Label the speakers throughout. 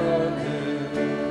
Speaker 1: 영원히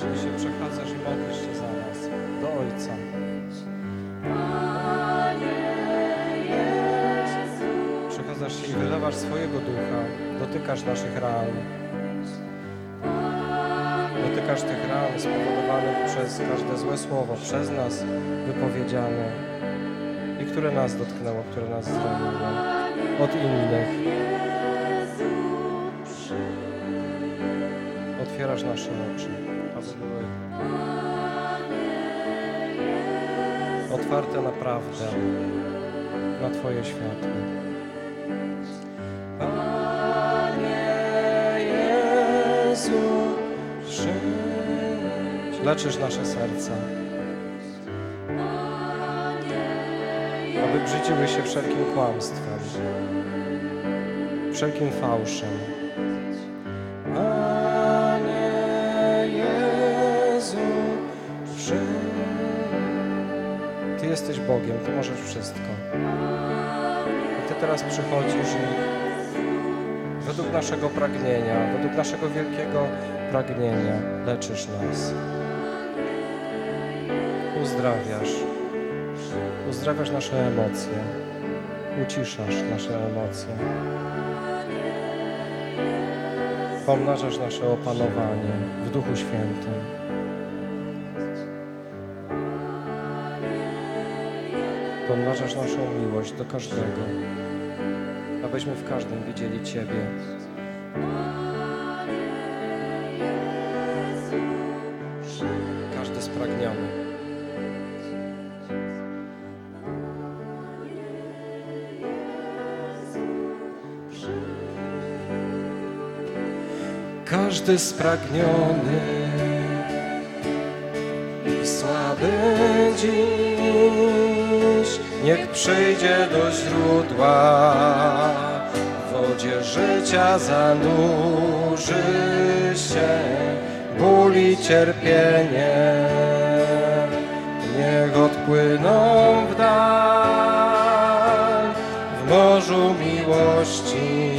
Speaker 2: Ty się przechadzasz i modlisz się za nas, do Ojca. Przechadzasz się i wylewasz swojego ducha, dotykasz naszych ran. Dotykasz tych ran spowodowanych przez każde złe słowo, przez nas wypowiedziane i które nas dotknęło, które nas zraniło od innych. Otwierasz nasze oczy, aby były otwarte na prawdę, na Twoje światło. Leczysz nasze serca, aby brzydziły się wszelkim kłamstwem, wszelkim fałszem. Jesteś Bogiem, Ty możesz wszystko. I Ty teraz przychodzisz i według naszego pragnienia, według naszego wielkiego pragnienia leczysz nas. Uzdrawiasz. Uzdrawiasz nasze emocje. Uciszasz nasze emocje. Pomnażasz nasze opanowanie w Duchu Świętym. Pomnażasz naszą miłość do każdego, abyśmy w każdym widzieli Ciebie. Każdy spragniony. Każdy spragniony i słaby dziś, niech przyjdzie do źródła, w wodzie życia zanurzy się, ból i cierpienie, niech odpłyną w dal, w morzu miłości,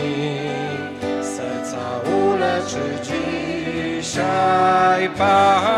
Speaker 2: serca uleczy dzisiaj Pan,